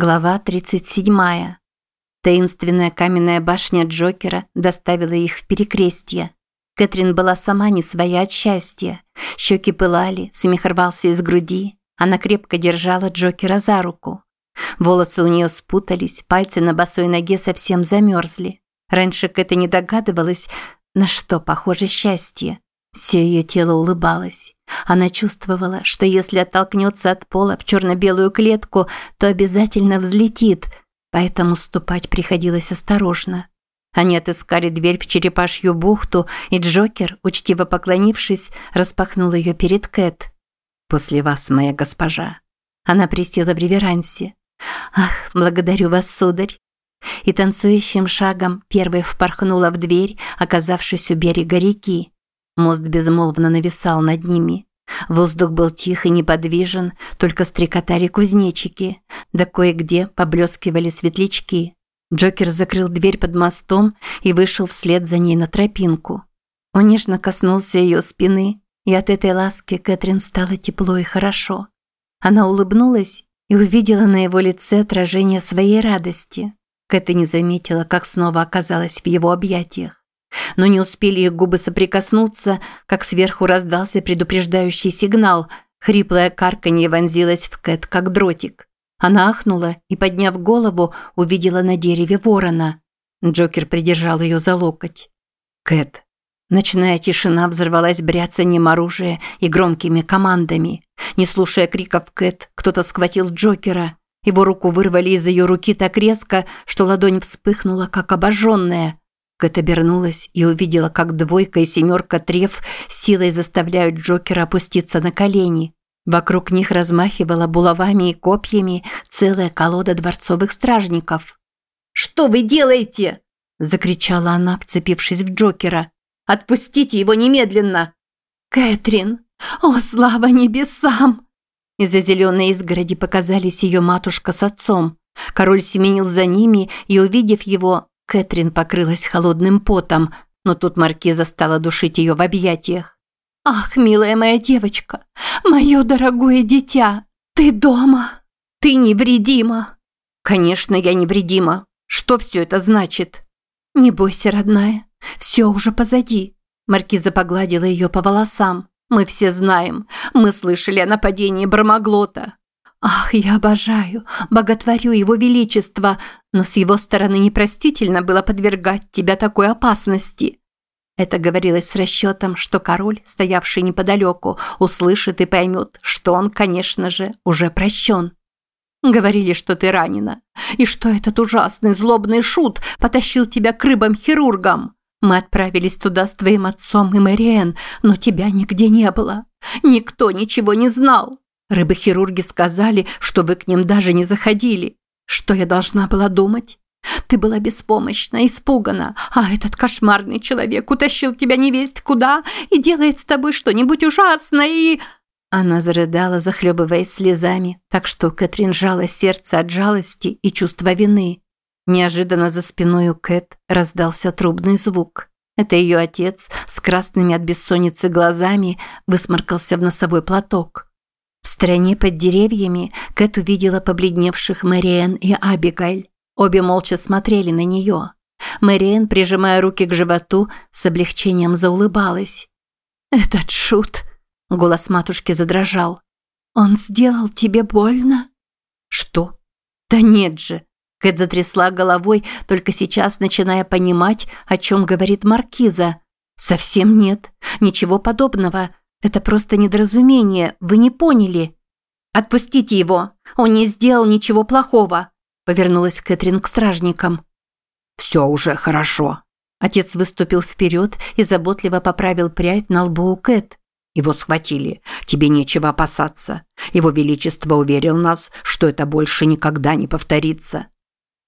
Глава 37. Таинственная каменная башня Джокера доставила их в перекрестье. Кэтрин была сама не своя от счастья. Щеки пылали, смех рвался из груди. Она крепко держала Джокера за руку. Волосы у нее спутались, пальцы на босой ноге совсем замерзли. Раньше Кэта не догадывалась, на что похоже счастье. Все ее тело улыбалось. Она чувствовала, что если оттолкнется от пола в черно-белую клетку, то обязательно взлетит, поэтому ступать приходилось осторожно. Они отыскали дверь в черепашью бухту, и Джокер, учтиво поклонившись, распахнул ее перед Кэт. «После вас, моя госпожа». Она присела в реверансе. «Ах, благодарю вас, сударь». И танцующим шагом первой впорхнула в дверь, оказавшись у берега реки. Мост безмолвно нависал над ними. Воздух был тих и неподвижен, только стрекотали кузнечики, да кое-где поблескивали светлячки. Джокер закрыл дверь под мостом и вышел вслед за ней на тропинку. Он нежно коснулся ее спины, и от этой ласки Кэтрин стало тепло и хорошо. Она улыбнулась и увидела на его лице отражение своей радости. Кэт не заметила, как снова оказалась в его объятиях. Но не успели их губы соприкоснуться, как сверху раздался предупреждающий сигнал. Хриплое карканье вонзилось в Кэт, как дротик. Она ахнула и, подняв голову, увидела на дереве ворона. Джокер придержал ее за локоть. «Кэт». Ночная тишина взорвалась бряцанием оружия и громкими командами. Не слушая криков Кэт, кто-то схватил Джокера. Его руку вырвали из ее руки так резко, что ладонь вспыхнула, как обожженная. Кэт обернулась и увидела, как двойка и семерка треф силой заставляют Джокера опуститься на колени. Вокруг них размахивала булавами и копьями целая колода дворцовых стражников. «Что вы делаете?» – закричала она, вцепившись в Джокера. «Отпустите его немедленно!» «Кэтрин! О, слава небесам!» Из-за зеленой изгороди показались ее матушка с отцом. Король семенил за ними и, увидев его, Кэтрин покрылась холодным потом, но тут маркиза стала душить ее в объятиях. «Ах, милая моя девочка, мое дорогое дитя, ты дома, ты невредима». «Конечно, я невредима. Что все это значит?» «Не бойся, родная, все уже позади». Маркиза погладила ее по волосам. «Мы все знаем. Мы слышали о нападении Бармаглота. Ах, я обожаю, боготворю его величество, но с его стороны непростительно было подвергать тебя такой опасности. Это говорилось с расчетом, что король, стоявший неподалеку, услышит и поймет, что он, конечно же, уже прощен. Говорили, что ты ранена, и что этот ужасный злобный шут потащил тебя к рыбам-хирургам. Мы отправились туда с твоим отцом и Мэриэн, но тебя нигде не было. Никто ничего не знал. Рыбы-хирурги сказали, что вы к ним даже не заходили. Что я должна была думать? Ты была беспомощна, испугана, а этот кошмарный человек утащил тебя невесть куда и делает с тобой что-нибудь ужасное и...» Она зарыдала, захлебываясь слезами, так что Кэтрин жала сердце от жалости и чувства вины. Неожиданно за спиной у Кэт раздался трубный звук. Это ее отец с красными от бессонницы глазами высморкался в носовой платок. В стороне под деревьями Кэт увидела побледневших Мэриэн и Абигайль. Обе молча смотрели на нее. Мэриэн, прижимая руки к животу, с облегчением заулыбалась. «Этот шут!» – голос матушки задрожал. «Он сделал тебе больно?» «Что?» «Да нет же!» Кэт затрясла головой, только сейчас начиная понимать, о чем говорит Маркиза. «Совсем нет. Ничего подобного. Это просто недоразумение, вы не поняли. Отпустите его, он не сделал ничего плохого, повернулась Кэтрин к стражникам. Все уже хорошо. Отец выступил вперед и заботливо поправил прядь на лбу у Кэт. Его схватили. Тебе нечего опасаться. Его Величество уверил нас, что это больше никогда не повторится.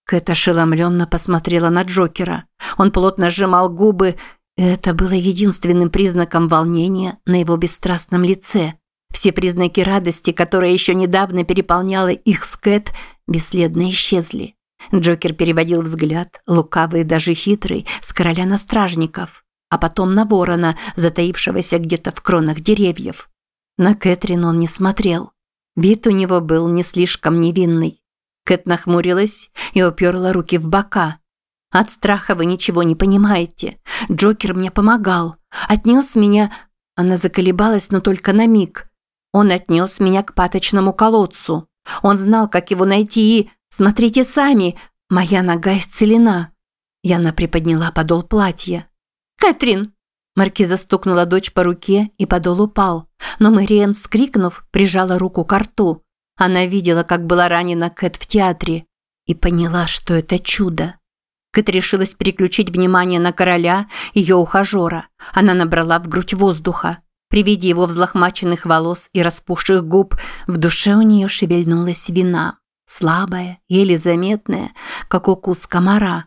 Кэт ошеломленно посмотрела на Джокера. Он плотно сжимал губы это было единственным признаком волнения на его бесстрастном лице. Все признаки радости, которая еще недавно переполняла их с Кэт, бесследно исчезли. Джокер переводил взгляд, лукавый и даже хитрый, с короля на стражников, а потом на ворона, затаившегося где-то в кронах деревьев. На Кэтрин он не смотрел. Вид у него был не слишком невинный. Кэт нахмурилась и уперла руки в бока. От страха вы ничего не понимаете. Джокер мне помогал. Отнес меня... Она заколебалась, но только на миг. Он отнес меня к паточному колодцу. Он знал, как его найти и... Смотрите сами, моя нога исцелена. Яна приподняла подол платья. «Кэтрин!» Маркиза стукнула дочь по руке, и подол упал. Но Мэриэн, вскрикнув, прижала руку к рту. Она видела, как была ранена Кэт в театре, и поняла, что это чудо. Кэт решилась переключить внимание на короля, ее ухажера. Она набрала в грудь воздуха. При виде его взлохмаченных волос и распухших губ в душе у нее шевельнулась вина. Слабая, еле заметная, как укус комара.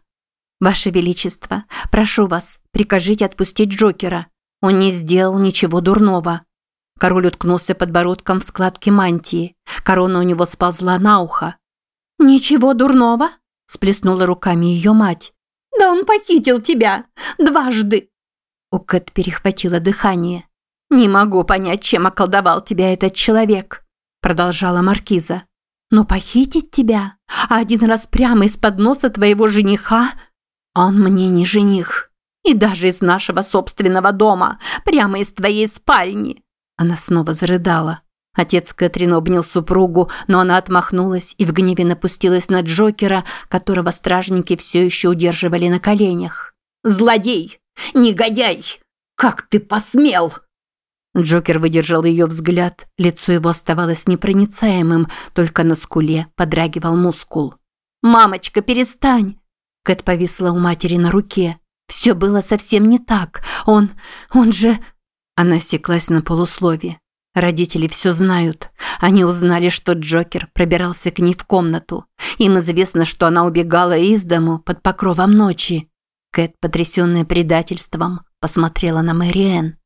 «Ваше Величество, прошу вас, прикажите отпустить Джокера. Он не сделал ничего дурного». Король уткнулся подбородком в складки мантии. Корона у него сползла на ухо. «Ничего дурного?» – сплеснула руками ее мать. «Да он похитил тебя! Дважды!» У Кэт перехватило дыхание. «Не могу понять, чем околдовал тебя этот человек», – продолжала Маркиза. «Но похитить тебя? А один раз прямо из-под носа твоего жениха? Он мне не жених. И даже из нашего собственного дома, прямо из твоей спальни. Она снова зарыдала. Отец Кэтрин обнял супругу, но она отмахнулась и в гневе напустилась на Джокера, которого стражники все еще удерживали на коленях. «Злодей! Негодяй! Как ты посмел!» Джокер выдержал ее взгляд, лицо его оставалось непроницаемым, только на скуле подрагивал мускул. «Мамочка, перестань!» Кэт повисла у матери на руке. «Все было совсем не так. Он... он же...» Она секлась на полуслове. Родители все знают. Они узнали, что Джокер пробирался к ней в комнату. Им известно, что она убегала из дому под покровом ночи. Кэт, потрясенная предательством, посмотрела на Мэриэн.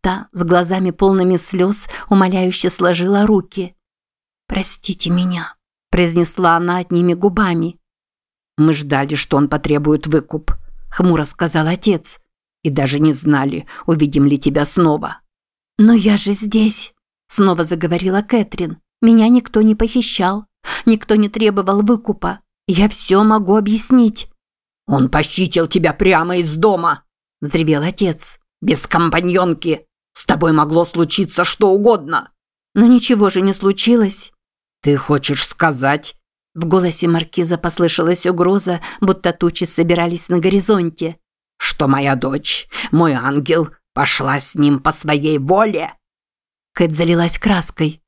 Та, с глазами полными слез, умоляюще сложила руки. «Простите меня», – произнесла она одними губами. «Мы ждали, что он потребует выкуп», – хмуро сказал отец и даже не знали, увидим ли тебя снова». «Но я же здесь», – снова заговорила Кэтрин. «Меня никто не похищал, никто не требовал выкупа. Я все могу объяснить». «Он похитил тебя прямо из дома», – взревел отец. «Без компаньонки. С тобой могло случиться что угодно». «Но ничего же не случилось». «Ты хочешь сказать?» В голосе маркиза послышалась угроза, будто тучи собирались на горизонте что моя дочь, мой ангел, пошла с ним по своей воле?» Кэт залилась краской.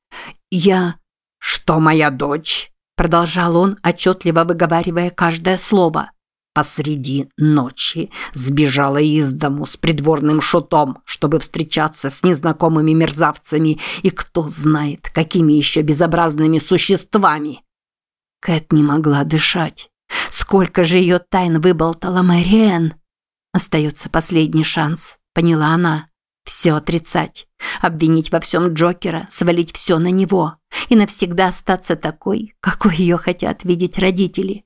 «Я...» «Что моя дочь?» Продолжал он, отчетливо выговаривая каждое слово. «Посреди ночи сбежала из дому с придворным шутом, чтобы встречаться с незнакомыми мерзавцами и кто знает, какими еще безобразными существами». Кэт не могла дышать. Сколько же ее тайн выболтала Мэриэн? Остается последний шанс, поняла она. Все отрицать, обвинить во всем Джокера, свалить все на него и навсегда остаться такой, какой ее хотят видеть родители.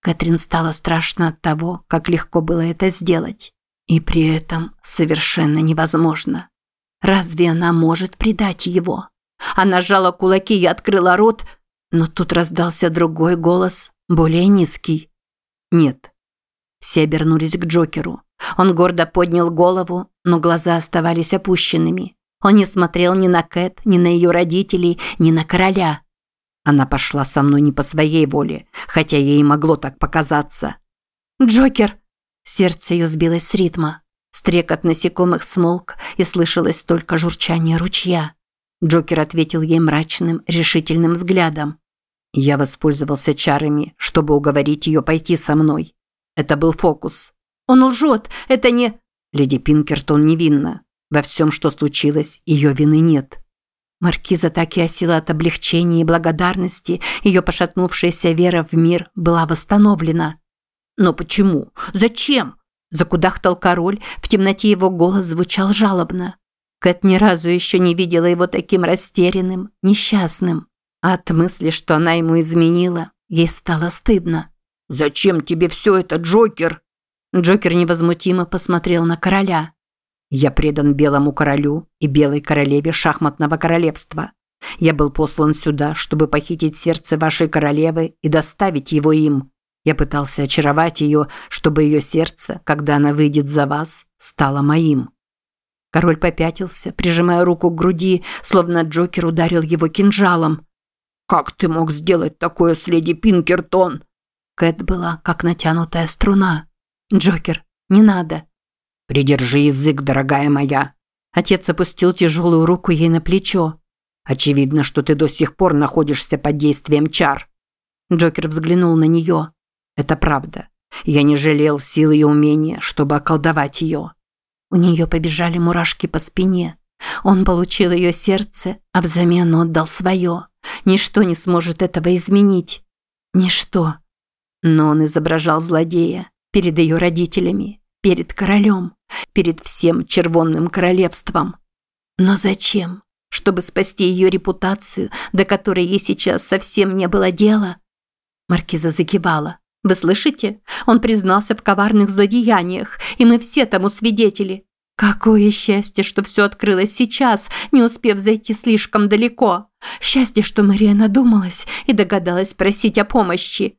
Кэтрин стало страшно от того, как легко было это сделать. И при этом совершенно невозможно. Разве она может предать его? Она сжала кулаки и открыла рот, но тут раздался другой голос, более низкий. «Нет, все обернулись к Джокеру. Он гордо поднял голову, но глаза оставались опущенными. Он не смотрел ни на Кэт, ни на ее родителей, ни на короля. Она пошла со мной не по своей воле, хотя ей могло так показаться. «Джокер!» Сердце ее сбилось с ритма. Стрекот насекомых смолк, и слышалось только журчание ручья. Джокер ответил ей мрачным, решительным взглядом. Я воспользовался чарами, чтобы уговорить ее пойти со мной. Это был фокус. Он лжет, это не... Леди Пинкертон невинна. Во всем, что случилось, ее вины нет. Маркиза так и осела от облегчения и благодарности, ее пошатнувшаяся вера в мир была восстановлена. «Но почему? Зачем?» Закудахтал король, в темноте его голос звучал жалобно. Кэт ни разу еще не видела его таким растерянным, несчастным. А от мысли, что она ему изменила, ей стало стыдно. «Зачем тебе все это, Джокер?» Джокер невозмутимо посмотрел на короля. «Я предан белому королю и белой королеве шахматного королевства. Я был послан сюда, чтобы похитить сердце вашей королевы и доставить его им. Я пытался очаровать ее, чтобы ее сердце, когда она выйдет за вас, стало моим». Король попятился, прижимая руку к груди, словно Джокер ударил его кинжалом. «Как ты мог сделать такое с леди Пинкертон?» Кэт была как натянутая струна. «Джокер, не надо». «Придержи язык, дорогая моя». Отец опустил тяжелую руку ей на плечо. «Очевидно, что ты до сих пор находишься под действием чар». Джокер взглянул на нее. «Это правда. Я не жалел силы и умения, чтобы околдовать ее». У нее побежали мурашки по спине. Он получил ее сердце, а взамен отдал свое. Ничто не сможет этого изменить. Ничто. Но он изображал злодея перед ее родителями, перед королем, перед всем червонным королевством. Но зачем? Чтобы спасти ее репутацию, до которой ей сейчас совсем не было дела? Маркиза закивала. «Вы слышите? Он признался в коварных злодеяниях, и мы все тому свидетели. Какое счастье, что все открылось сейчас, не успев зайти слишком далеко. Счастье, что Мария надумалась и догадалась просить о помощи.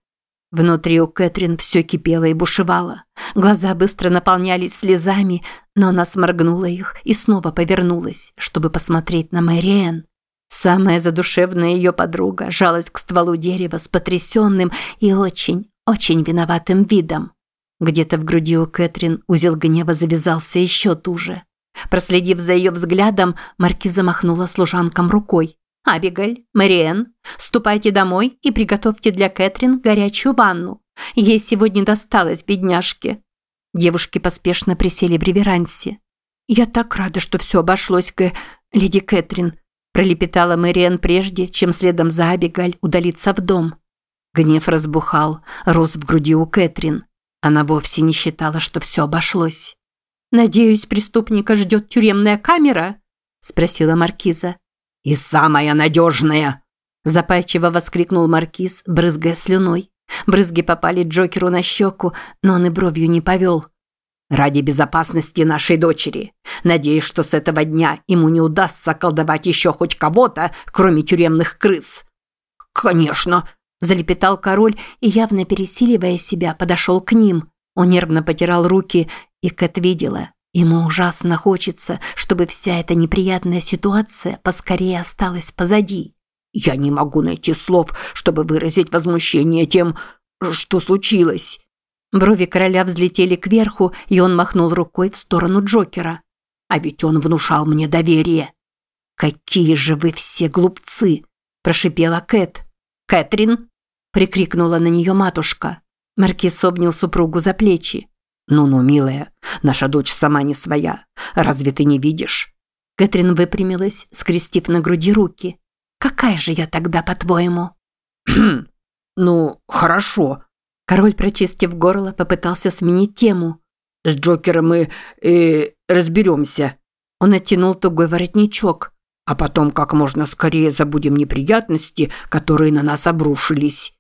Внутри у Кэтрин все кипело и бушевало. Глаза быстро наполнялись слезами, но она сморгнула их и снова повернулась, чтобы посмотреть на Мэриэн. Самая задушевная ее подруга жалась к стволу дерева с потрясенным и очень, очень виноватым видом. Где-то в груди у Кэтрин узел гнева завязался еще туже. Проследив за ее взглядом, Маркиза махнула служанкам рукой. «Абигаль, Мариэн, ступайте домой и приготовьте для Кэтрин горячую ванну. Ей сегодня досталось, бедняжке». Девушки поспешно присели в реверансе. «Я так рада, что все обошлось, к... леди Кэтрин», пролепетала Мэриэн прежде, чем следом за Абигаль удалиться в дом. Гнев разбухал, рос в груди у Кэтрин. Она вовсе не считала, что все обошлось. «Надеюсь, преступника ждет тюремная камера?» – спросила Маркиза. «И самая надежная!» Запальчиво воскликнул Маркиз, брызгая слюной. Брызги попали Джокеру на щеку, но он и бровью не повел. «Ради безопасности нашей дочери. Надеюсь, что с этого дня ему не удастся колдовать еще хоть кого-то, кроме тюремных крыс». «Конечно!» – залепетал король и, явно пересиливая себя, подошел к ним. Он нервно потирал руки, и Кэт видела, Ему ужасно хочется, чтобы вся эта неприятная ситуация поскорее осталась позади. Я не могу найти слов, чтобы выразить возмущение тем, что случилось. Брови короля взлетели кверху, и он махнул рукой в сторону Джокера. А ведь он внушал мне доверие. Какие же вы все глупцы, прошипела Кэт. Кэтрин прикрикнула на нее матушка. Маркиз обнял супругу за плечи. «Ну-ну, милая, наша дочь сама не своя. Разве ты не видишь?» Кэтрин выпрямилась, скрестив на груди руки. «Какая же я тогда, по-твоему?» «Ну, хорошо». Король, прочистив горло, попытался сменить тему. «С Джокером мы э, разберемся». Он оттянул тугой воротничок. «А потом как можно скорее забудем неприятности, которые на нас обрушились».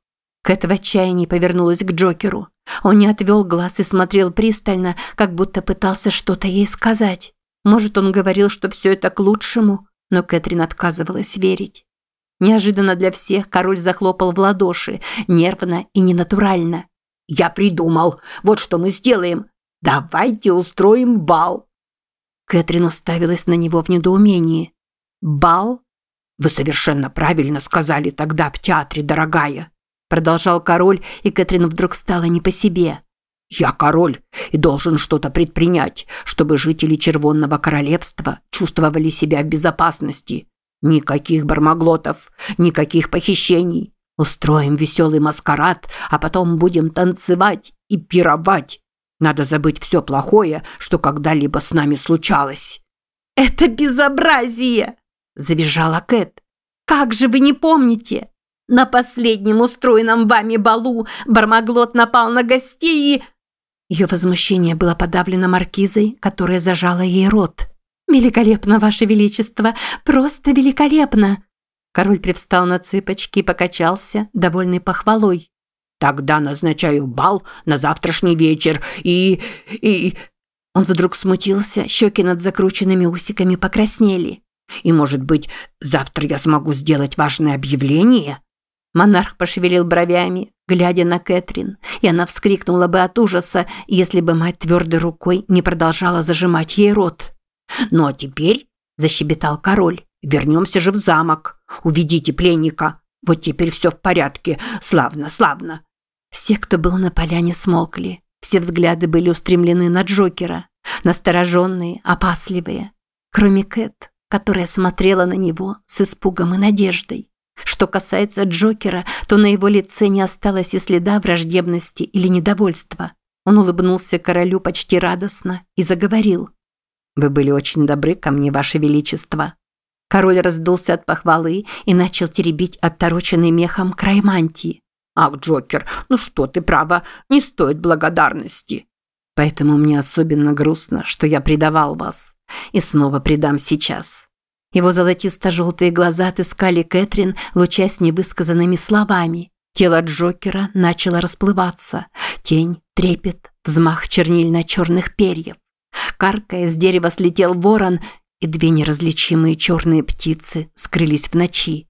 Кэт в отчаянии повернулась к Джокеру. Он не отвел глаз и смотрел пристально, как будто пытался что-то ей сказать. Может, он говорил, что все это к лучшему, но Кэтрин отказывалась верить. Неожиданно для всех король захлопал в ладоши, нервно и ненатурально. «Я придумал! Вот что мы сделаем! Давайте устроим бал!» Кэтрин уставилась на него в недоумении. «Бал? Вы совершенно правильно сказали тогда в театре, дорогая!» Продолжал король, и Кэтрин вдруг стала не по себе. «Я король и должен что-то предпринять, чтобы жители Червонного Королевства чувствовали себя в безопасности. Никаких бармаглотов, никаких похищений. Устроим веселый маскарад, а потом будем танцевать и пировать. Надо забыть все плохое, что когда-либо с нами случалось». «Это безобразие!» – завизжала Кэт. «Как же вы не помните? На последнем устроенном вами балу Бармаглот напал на гостей и...» Ее возмущение было подавлено маркизой, которая зажала ей рот. «Великолепно, Ваше Величество! Просто великолепно!» Король привстал на цыпочки и покачался, довольный похвалой. «Тогда назначаю бал на завтрашний вечер и... и...» Он вдруг смутился, щеки над закрученными усиками покраснели. И, может быть, завтра я смогу сделать важное объявление?» Монарх пошевелил бровями, глядя на Кэтрин, и она вскрикнула бы от ужаса, если бы мать твердой рукой не продолжала зажимать ей рот. «Ну а теперь», – защебетал король, – «вернемся же в замок. Уведите пленника. Вот теперь все в порядке. Славно, славно». Все, кто был на поляне, смолкли. Все взгляды были устремлены на Джокера, настороженные, опасливые. Кроме Кэт, которая смотрела на него с испугом и надеждой. Что касается Джокера, то на его лице не осталось и следа враждебности или недовольства. Он улыбнулся королю почти радостно и заговорил. «Вы были очень добры ко мне, ваше величество». Король раздулся от похвалы и начал теребить оттороченный мехом край мантии. «Ах, Джокер, ну что ты, право, не стоит благодарности». «Поэтому мне особенно грустно, что я предавал вас. И снова предам сейчас. Его золотисто-желтые глаза отыскали Кэтрин, лучась невысказанными словами. Тело Джокера начало расплываться. Тень, трепет, взмах чернильно-черных перьев. Каркая, с дерева слетел ворон, и две неразличимые черные птицы скрылись в ночи.